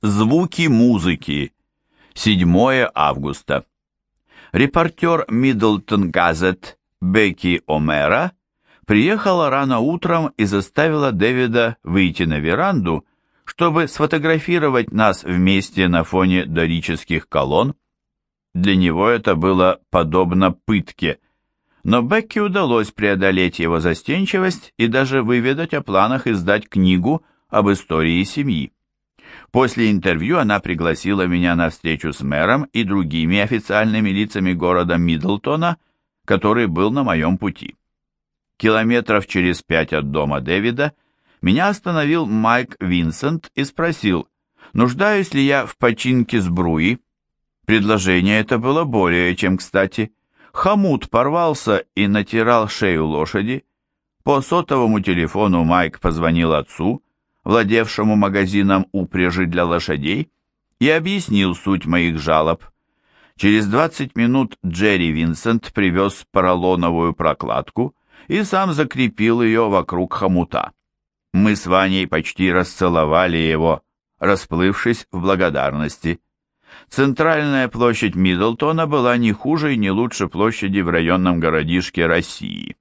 Звуки музыки. 7 августа. Репортер Миддлтон Газет Бекки Омера приехала рано утром и заставила Дэвида выйти на веранду, чтобы сфотографировать нас вместе на фоне дорических колонн. Для него это было подобно пытке, но Бекки удалось преодолеть его застенчивость и даже выведать о планах издать книгу об истории семьи. После интервью она пригласила меня на встречу с мэром и другими официальными лицами города Миддлтона, который был на моем пути. Километров через пять от дома Дэвида меня остановил Майк Винсент и спросил, нуждаюсь ли я в починке сбруи. Предложение это было более чем кстати. Хомут порвался и натирал шею лошади. По сотовому телефону Майк позвонил отцу, владевшему магазином упряжи для лошадей, и объяснил суть моих жалоб. Через 20 минут Джерри Винсент привез поролоновую прокладку и сам закрепил ее вокруг хомута. Мы с Ваней почти расцеловали его, расплывшись в благодарности. Центральная площадь Миддлтона была не хуже и не лучше площади в районном городишке России.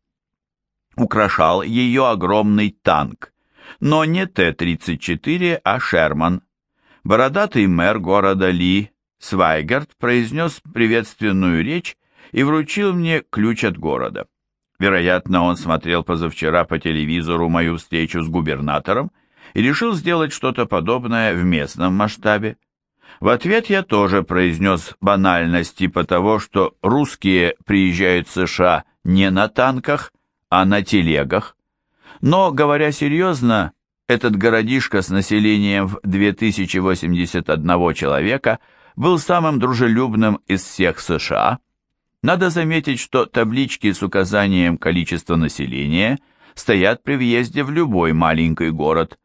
Украшал ее огромный танк, но не Т-34, а Шерман. Бородатый мэр города Ли, Свайгард, произнес приветственную речь и вручил мне ключ от города. Вероятно, он смотрел позавчера по телевизору мою встречу с губернатором и решил сделать что-то подобное в местном масштабе. В ответ я тоже произнес банальность типа того, что русские приезжают в США не на танках, а на телегах. Но, говоря серьезно, этот городишко с населением в 2081 человека был самым дружелюбным из всех США. Надо заметить, что таблички с указанием количества населения стоят при въезде в любой маленький город.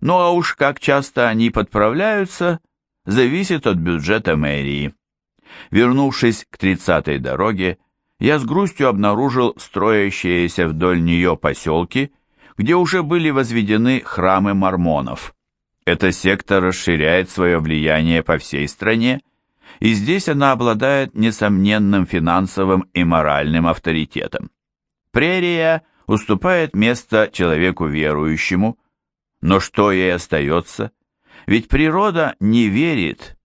Ну а уж как часто они подправляются, зависит от бюджета мэрии. Вернувшись к 30-й дороге, я с грустью обнаружил строящиеся вдоль нее поселки – где уже были возведены храмы мормонов. Эта секта расширяет свое влияние по всей стране, и здесь она обладает несомненным финансовым и моральным авторитетом. Прерия уступает место человеку верующему, но что ей остается? Ведь природа не верит,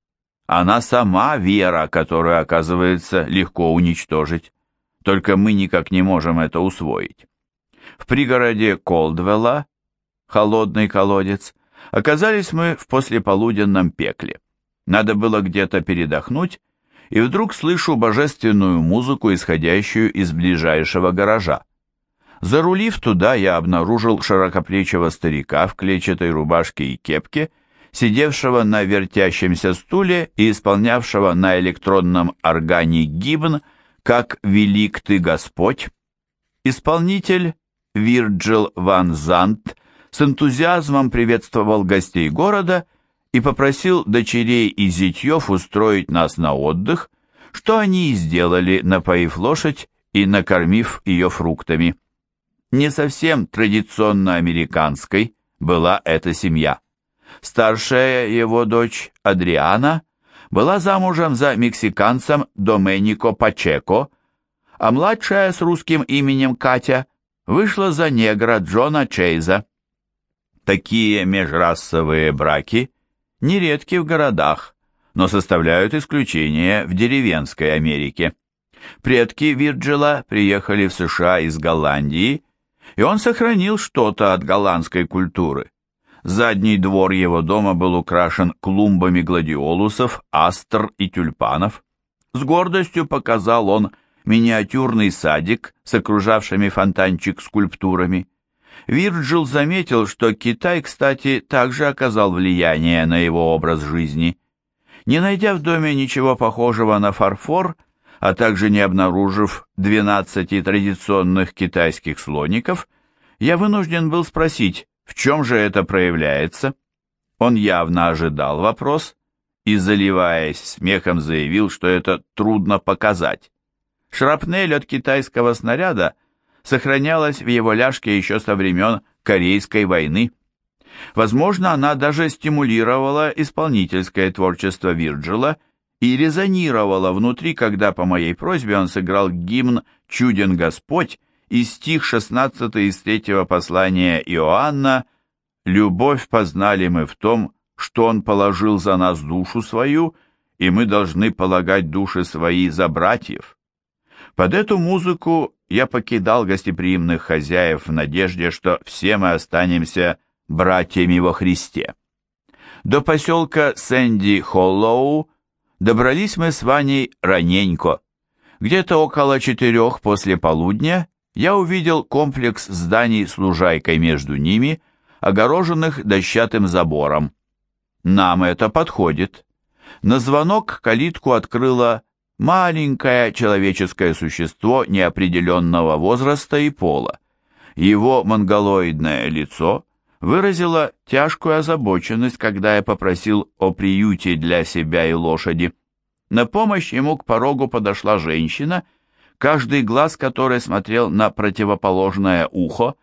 она сама вера, которую, оказывается, легко уничтожить. Только мы никак не можем это усвоить. В пригороде Колдвелла, холодный колодец, оказались мы в послеполуденном пекле. Надо было где-то передохнуть, и вдруг слышу божественную музыку, исходящую из ближайшего гаража. Зарулив туда, я обнаружил широкоплечего старика в клетчатой рубашке и кепке, сидевшего на вертящемся стуле и исполнявшего на электронном органе гимн «Как велик ты Господь». Исполнитель Вирджил Ван Зант с энтузиазмом приветствовал гостей города и попросил дочерей и зятьев устроить нас на отдых, что они и сделали, напоив лошадь и накормив ее фруктами. Не совсем традиционно американской была эта семья. Старшая его дочь Адриана была замужем за мексиканцем Доменико Пачеко, а младшая с русским именем Катя вышла за негра Джона Чейза. Такие межрасовые браки нередки в городах, но составляют исключение в деревенской Америке. Предки Вирджила приехали в США из Голландии, и он сохранил что-то от голландской культуры. Задний двор его дома был украшен клумбами гладиолусов, астр и тюльпанов. С гордостью показал он миниатюрный садик с окружавшими фонтанчик скульптурами. Вирджил заметил, что Китай, кстати, также оказал влияние на его образ жизни. Не найдя в доме ничего похожего на фарфор, а также не обнаружив 12 традиционных китайских слоников, я вынужден был спросить, в чем же это проявляется. Он явно ожидал вопрос и, заливаясь смехом, заявил, что это трудно показать. Шрапнель от китайского снаряда сохранялась в его ляжке еще со времен Корейской войны. Возможно, она даже стимулировала исполнительское творчество Вирджила и резонировала внутри, когда по моей просьбе он сыграл гимн «Чуден Господь» и стих 16 из третьего послания Иоанна «Любовь познали мы в том, что Он положил за нас душу свою, и мы должны полагать души свои за братьев». Под эту музыку я покидал гостеприимных хозяев в надежде, что все мы останемся братьями во Христе. До поселка Сэнди-Холлоу добрались мы с Ваней раненько. Где-то около четырех после полудня я увидел комплекс зданий с лужайкой между ними, огороженных дощатым забором. Нам это подходит. На звонок калитку открыла маленькое человеческое существо неопределенного возраста и пола. Его монголоидное лицо выразило тяжкую озабоченность, когда я попросил о приюте для себя и лошади. На помощь ему к порогу подошла женщина, каждый глаз которой смотрел на противоположное ухо.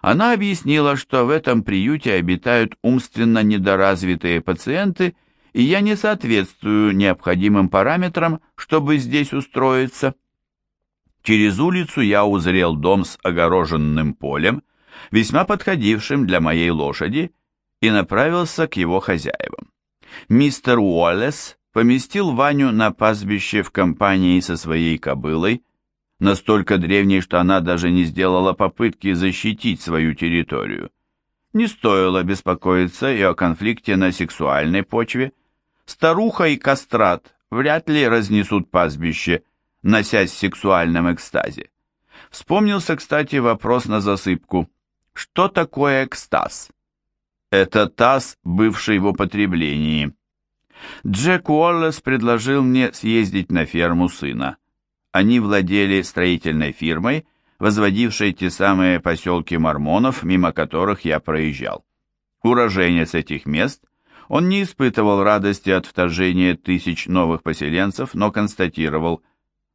Она объяснила, что в этом приюте обитают умственно недоразвитые пациенты – и я не соответствую необходимым параметрам, чтобы здесь устроиться. Через улицу я узрел дом с огороженным полем, весьма подходившим для моей лошади, и направился к его хозяевам. Мистер Уоллес поместил Ваню на пастбище в компании со своей кобылой, настолько древней, что она даже не сделала попытки защитить свою территорию. Не стоило беспокоиться и о конфликте на сексуальной почве, Старуха и кастрат вряд ли разнесут пастбище, носясь в сексуальном экстазе. Вспомнился, кстати, вопрос на засыпку. Что такое экстаз? Это таз, бывший в употреблении. Джек Уоллес предложил мне съездить на ферму сына. Они владели строительной фирмой, возводившей те самые поселки мормонов, мимо которых я проезжал. Уроженец этих мест – он не испытывал радости от вторжения тысяч новых поселенцев, но констатировал,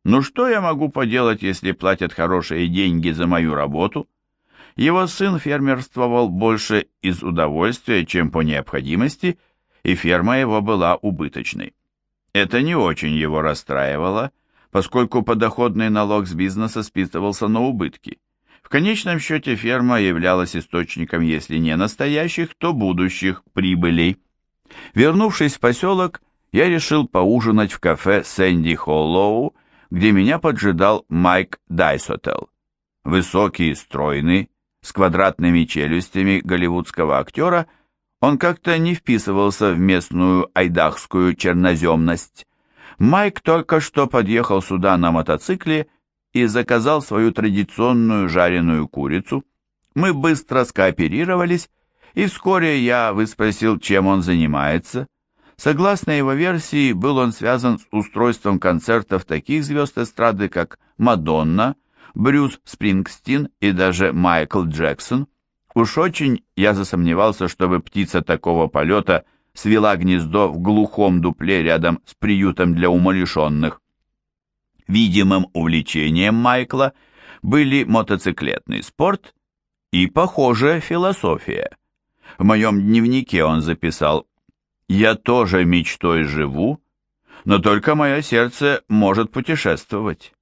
«Ну что я могу поделать, если платят хорошие деньги за мою работу?» Его сын фермерствовал больше из удовольствия, чем по необходимости, и ферма его была убыточной. Это не очень его расстраивало, поскольку подоходный налог с бизнеса списывался на убытки. В конечном счете ферма являлась источником, если не настоящих, то будущих прибылей. Вернувшись в поселок, я решил поужинать в кафе Сэнди Холлоу, где меня поджидал Майк Дайсотел. Высокий и стройный, с квадратными челюстями голливудского актера, он как-то не вписывался в местную айдахскую черноземность. Майк только что подъехал сюда на мотоцикле и заказал свою традиционную жареную курицу. Мы быстро скооперировались, и вскоре я выспросил, чем он занимается. Согласно его версии, был он связан с устройством концертов таких звезд эстрады, как Мадонна, Брюс Спрингстин и даже Майкл Джексон. Уж очень я засомневался, чтобы птица такого полета свела гнездо в глухом дупле рядом с приютом для умалишенных. Видимым увлечением Майкла были мотоциклетный спорт и, похоже, философия. В моем дневнике он записал «Я тоже мечтой живу, но только мое сердце может путешествовать.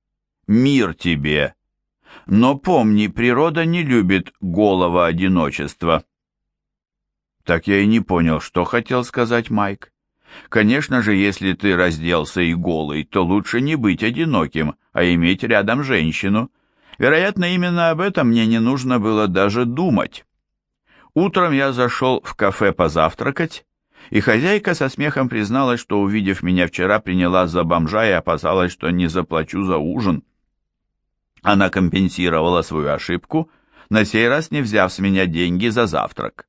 Мир тебе! Но помни, природа не любит голого одиночества». Так я и не понял, что хотел сказать Майк. Конечно же, если ты разделся и голый, то лучше не быть одиноким, а иметь рядом женщину. Вероятно, именно об этом мне не нужно было даже думать. Утром я зашел в кафе позавтракать, и хозяйка со смехом призналась, что, увидев меня вчера, приняла за бомжа и опасалась, что не заплачу за ужин. Она компенсировала свою ошибку, на сей раз не взяв с меня деньги за завтрак.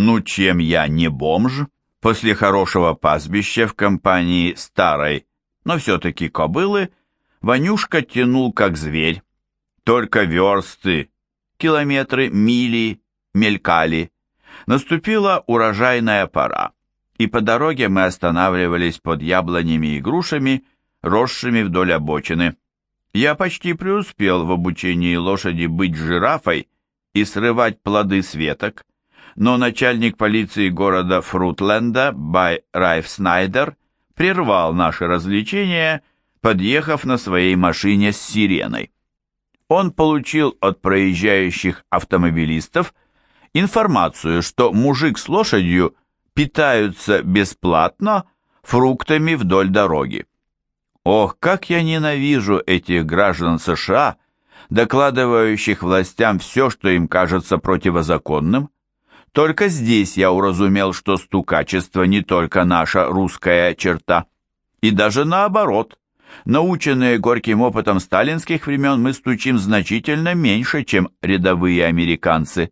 Ну, чем я не бомж? После хорошего пастбища в компании старой, но все-таки кобылы, Ванюшка тянул как зверь. Только версты, километры, мили, мелькали. Наступила урожайная пора, и по дороге мы останавливались под яблонями и грушами, росшими вдоль обочины. Я почти преуспел в обучении лошади быть жирафой и срывать плоды с веток, но начальник полиции города Фрутленда Бай Райф Снайдер прервал наши развлечения, подъехав на своей машине с сиреной. Он получил от проезжающих автомобилистов информацию, что мужик с лошадью питаются бесплатно фруктами вдоль дороги. Ох, как я ненавижу этих граждан США, докладывающих властям все, что им кажется противозаконным. Только здесь я уразумел, что стукачество не только наша русская черта. И даже наоборот. Наученные горьким опытом сталинских времен мы стучим значительно меньше, чем рядовые американцы.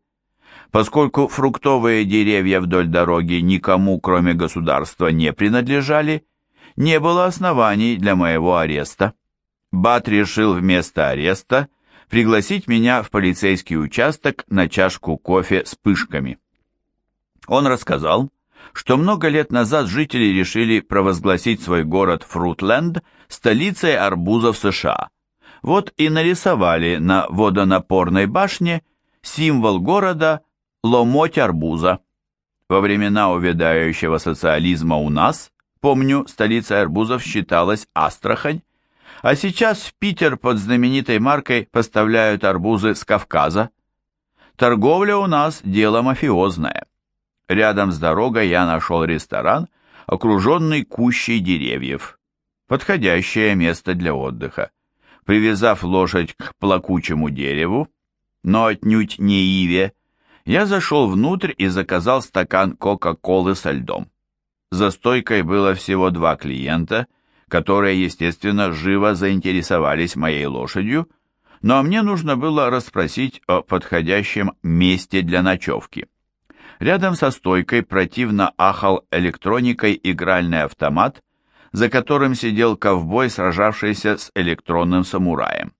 Поскольку фруктовые деревья вдоль дороги никому, кроме государства, не принадлежали, не было оснований для моего ареста. Бат решил вместо ареста пригласить меня в полицейский участок на чашку кофе с пышками. Он рассказал, что много лет назад жители решили провозгласить свой город Фрутленд столицей арбузов США. Вот и нарисовали на водонапорной башне символ города ломоть арбуза. Во времена увядающего социализма у нас, помню, столицей арбузов считалась Астрахань, а сейчас в Питер под знаменитой маркой поставляют арбузы с Кавказа. Торговля у нас дело мафиозное. Рядом с дорогой я нашел ресторан, окруженный кущей деревьев. Подходящее место для отдыха. Привязав лошадь к плакучему дереву, но отнюдь не иве, я зашел внутрь и заказал стакан Кока-Колы со льдом. За стойкой было всего два клиента, которые, естественно, живо заинтересовались моей лошадью, но мне нужно было расспросить о подходящем месте для ночевки. Рядом со стойкой противно ахал электроникой игральный автомат, за которым сидел ковбой, сражавшийся с электронным самураем.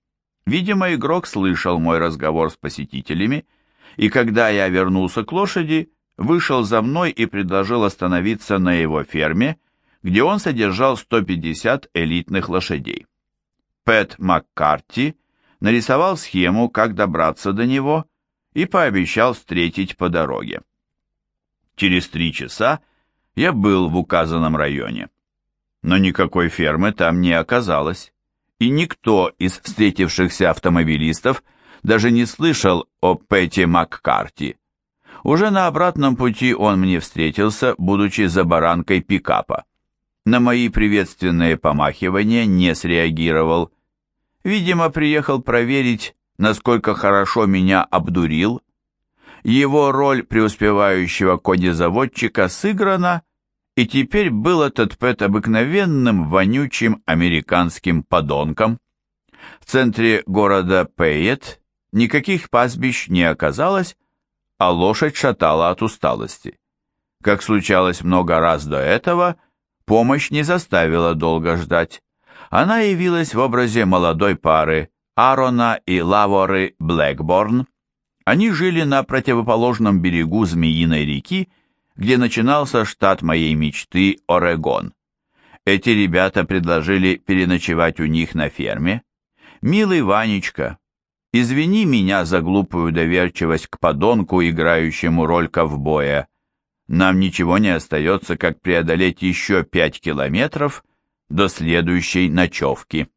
Видимо, игрок слышал мой разговор с посетителями, и когда я вернулся к лошади, вышел за мной и предложил остановиться на его ферме, где он содержал 150 элитных лошадей. Пэт Маккарти нарисовал схему, как добраться до него, и пообещал встретить по дороге. Через три часа я был в указанном районе. Но никакой фермы там не оказалось, и никто из встретившихся автомобилистов даже не слышал о Пэте Маккарти. Уже на обратном пути он мне встретился, будучи за баранкой пикапа. На мои приветственные помахивания не среагировал. Видимо, приехал проверить, насколько хорошо меня обдурил его роль преуспевающего конезаводчика сыграна, и теперь был этот Пэт обыкновенным, вонючим американским подонком. В центре города Пейет никаких пастбищ не оказалось, а лошадь шатала от усталости. Как случалось много раз до этого, помощь не заставила долго ждать. Она явилась в образе молодой пары Аарона и Лаворы Блэкборн, они жили на противоположном берегу Змеиной реки, где начинался штат моей мечты Орегон. Эти ребята предложили переночевать у них на ферме. «Милый Ванечка, извини меня за глупую доверчивость к подонку, играющему роль ковбоя. Нам ничего не остается, как преодолеть еще пять километров до следующей ночевки».